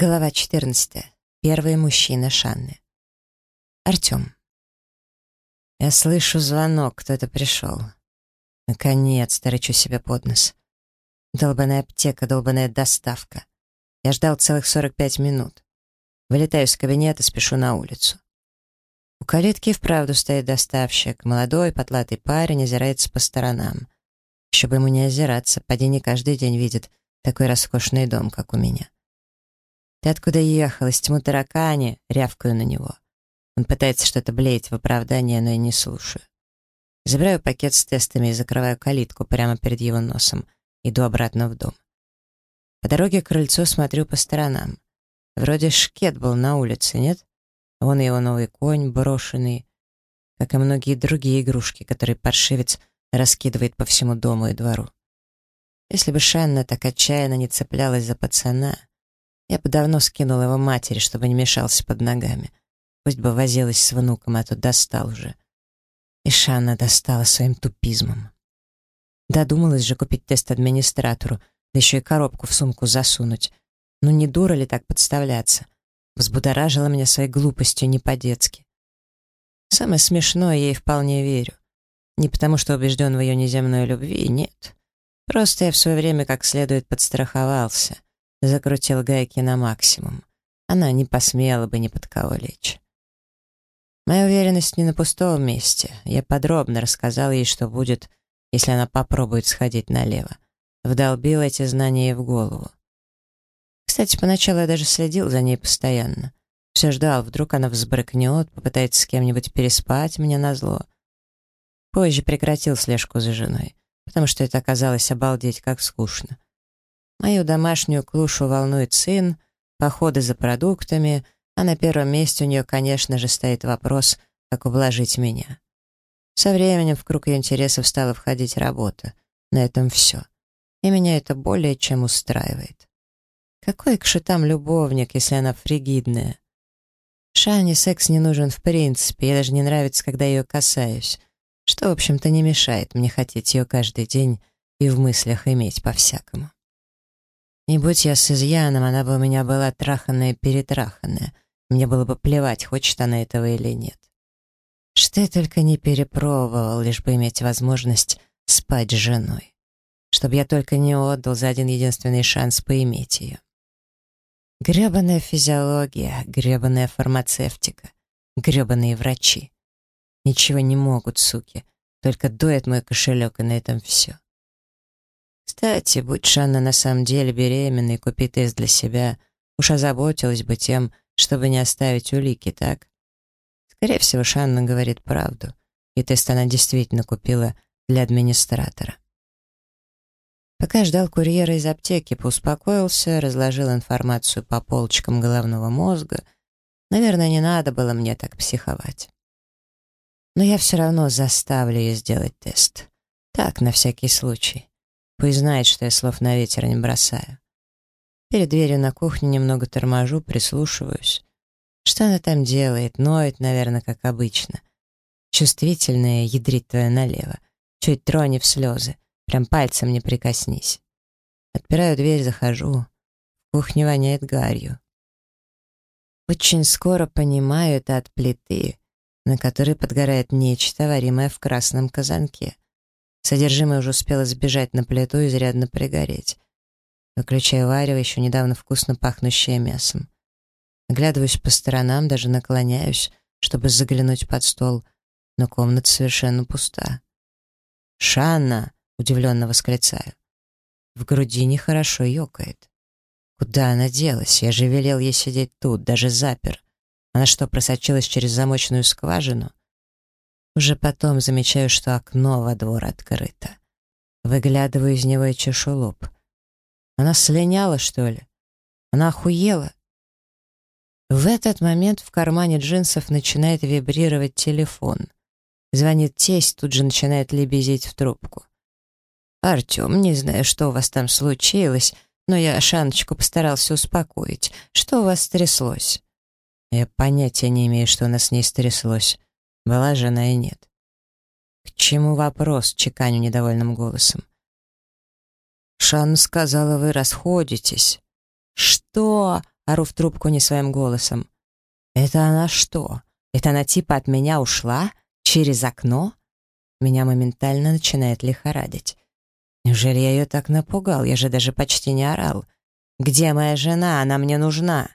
Глава 14. Первый мужчина Шанны. Артем. Я слышу звонок, кто-то пришел. Наконец-то рычу себе под нос. Долбаная аптека, долбаная доставка. Я ждал целых 45 минут. Вылетаю из кабинета, спешу на улицу. У калитки вправду стоит доставщик. Молодой, потлатый парень озирается по сторонам. Еще бы ему не озираться, поди не каждый день видит такой роскошный дом, как у меня. «Ты откуда ехал? Из тьму таракани!» — рявкаю на него. Он пытается что-то блеять в оправдание, но я не слушаю. Забираю пакет с тестами и закрываю калитку прямо перед его носом. Иду обратно в дом. По дороге к крыльцу смотрю по сторонам. Вроде шкет был на улице, нет? Вон его новый конь, брошенный, как и многие другие игрушки, которые паршивец раскидывает по всему дому и двору. Если бы Шанна так отчаянно не цеплялась за пацана, я бы давно скинул его матери, чтобы не мешался под ногами. Пусть бы возилась с внуком, а то достал уже. И Шанна достала своим тупизмом. Додумалась же купить тест администратору, да еще и коробку в сумку засунуть. Ну не дура ли так подставляться? Взбудоражила меня своей глупостью не по-детски. Самое смешное, я ей вполне верю. Не потому, что убежден в ее неземной любви, нет. Просто я в свое время как следует подстраховался — закрутил гайки на максимум. Она не посмела бы ни под кого лечь. Моя уверенность не на пустом месте. Я подробно рассказал ей, что будет, если она попробует сходить налево. Вдолбил эти знания ей в голову. Кстати, поначалу я даже следил за ней постоянно. Все ждал, вдруг она взбрыкнет, попытается с кем-нибудь переспать мне назло. Позже прекратил слежку за женой, потому что это оказалось обалдеть как скучно. Мою домашнюю клушу волнует сын, походы за продуктами, а на первом месте у нее, конечно же, стоит вопрос, как ублажить меня. Со временем в круг ее интересов стала входить работа. На этом все. И меня это более чем устраивает. Какой к шитам любовник, если она фригидная? Шане секс не нужен в принципе, ей даже не нравится, когда ее касаюсь, что, в общем-то, не мешает мне хотеть ее каждый день и в мыслях иметь по-всякому. Не будь я с изъяном, она бы у меня была траханная-перетраханная. Мне было бы плевать, хочет она этого или нет. Что я только не перепробовал, лишь бы иметь возможность спать с женой. Чтобы я только не отдал за один единственный шанс поиметь ее. Гребаная физиология, гребаная фармацевтика, гребаные врачи. Ничего не могут, суки, только дует мой кошелек, и на этом все. Кстати, будь Шанна на самом деле беременной, купи тест для себя, уж озаботилась бы тем, чтобы не оставить улики, так? Скорее всего, Шанна говорит правду, и тест она действительно купила для администратора. Пока ждал курьера из аптеки, поуспокоился, разложил информацию по полочкам головного мозга. Наверное, не надо было мне так психовать. Но я все равно заставлю ее сделать тест. Так, на всякий случай. Пусть знает, что я слов на ветер не бросаю. Перед дверью на кухню немного торможу, прислушиваюсь. Что она там делает? Ноет, наверное, как обычно. Чувствительная, ядрит твоя налево. Чуть трони в слезы. Прям пальцем не прикоснись. Отпираю дверь, захожу. В кухне воняет гарью. Очень скоро понимаю это от плиты, на которой подгорает нечто, варимое в красном казанке. Содержимое уже успело сбежать на плиту и изрядно пригореть. Выключаю варево, еще недавно вкусно пахнущее мясом. Оглядываюсь по сторонам, даже наклоняюсь, чтобы заглянуть под стол, но комната совершенно пуста. «Шанна!» — удивленно восклицаю. В груди нехорошо ёкает. Куда она делась? Я же велел ей сидеть тут, даже запер. Она что, просочилась через замочную скважину? Уже потом замечаю, что окно во двор открыто. Выглядываю из него и чешу лоб. Она слиняла, что ли? Она охуела? В этот момент в кармане джинсов начинает вибрировать телефон. Звонит тесть, тут же начинает лебезить в трубку. «Артем, не знаю, что у вас там случилось, но я Шаночку постарался успокоить. Что у вас стряслось?» «Я понятия не имею, что у нас с ней стряслось. Была жена и нет. «К чему вопрос?» — чеканю недовольным голосом. «Шан сказала, вы расходитесь». «Что?» ору в трубку не своим голосом. «Это она что? Это она типа от меня ушла? Через окно?» Меня моментально начинает лихорадить. Неужели я ее так напугал? Я же даже почти не орал. «Где моя жена? Она мне нужна!»